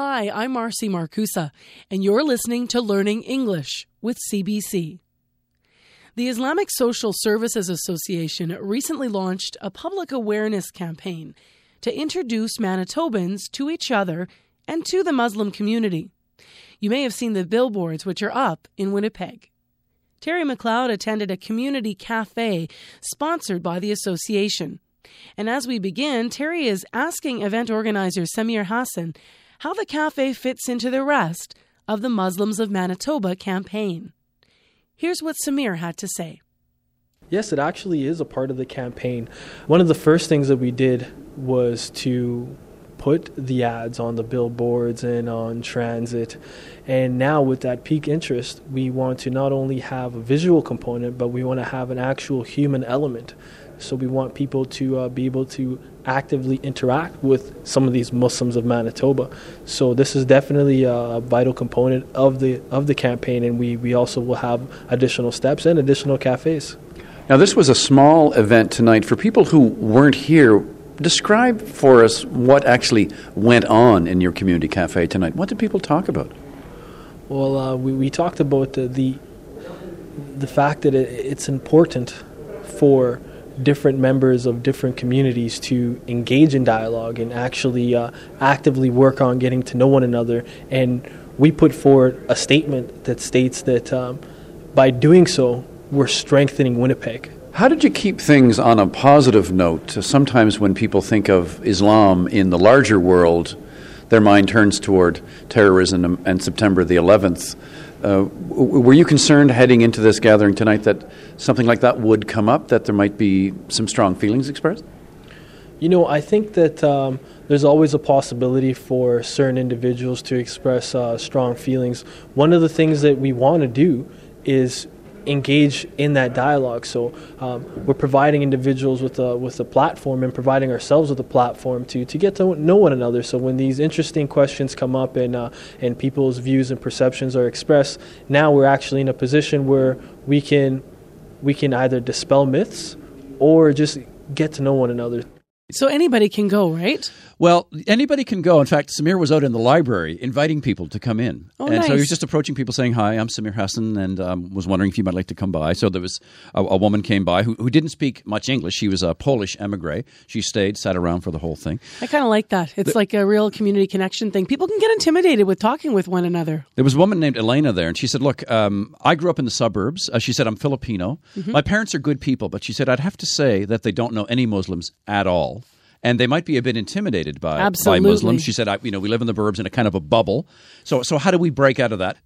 Hi, I'm Marcy Markusa, and you're listening to Learning English with CBC. The Islamic Social Services Association recently launched a public awareness campaign to introduce Manitobans to each other and to the Muslim community. You may have seen the billboards, which are up in Winnipeg. Terry McLeod attended a community cafe sponsored by the association. And as we begin, Terry is asking event organizer Samir Hassan how the cafe fits into the rest of the Muslims of Manitoba campaign. Here's what Samir had to say. Yes, it actually is a part of the campaign. One of the first things that we did was to put the ads on the billboards and on transit. And now, with that peak interest, we want to not only have a visual component, but we want to have an actual human element. So, we want people to uh, be able to actively interact with some of these Muslims of Manitoba. So, this is definitely a vital component of the of the campaign, and we, we also will have additional steps and additional cafes. Now, this was a small event tonight. For people who weren't here, describe for us what actually went on in your community cafe tonight. What did people talk about? Well, uh, we, we talked about the, the, the fact that it, it's important for different members of different communities to engage in dialogue and actually uh, actively work on getting to know one another. And we put forward a statement that states that um, by doing so, we're strengthening Winnipeg. How did you keep things on a positive note? Sometimes when people think of Islam in the larger world, their mind turns toward terrorism and September the 11th. Uh, were you concerned heading into this gathering tonight that something like that would come up, that there might be some strong feelings expressed? You know, I think that um, there's always a possibility for certain individuals to express uh, strong feelings. One of the things that we want to do is engage in that dialogue. So um, we're providing individuals with a with a platform and providing ourselves with a platform to to get to know one another. So when these interesting questions come up and uh, and people's views and perceptions are expressed, now we're actually in a position where we can we can either dispel myths or just get to know one another. So anybody can go, right? Well, anybody can go. In fact, Samir was out in the library inviting people to come in. Oh, and nice. so he was just approaching people saying, Hi, I'm Samir Hassan, and um, was wondering if you might like to come by. So there was a, a woman came by who, who didn't speak much English. She was a Polish emigre. She stayed, sat around for the whole thing. I kind of like that. It's like a real community connection thing. People can get intimidated with talking with one another. There was a woman named Elena there, and she said, Look, um, I grew up in the suburbs. Uh, she said, I'm Filipino. Mm-hmm. My parents are good people, but she said, I'd have to say that they don't know any Muslims at all. And they might be a bit intimidated by, by Absolutely. Muslims. She said, I, you know, we live in the burbs in a kind of a bubble. So, so how do we break out of that?